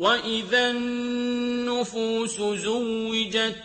وَإِذَا النُّفُوسُ زُوِّجَتْ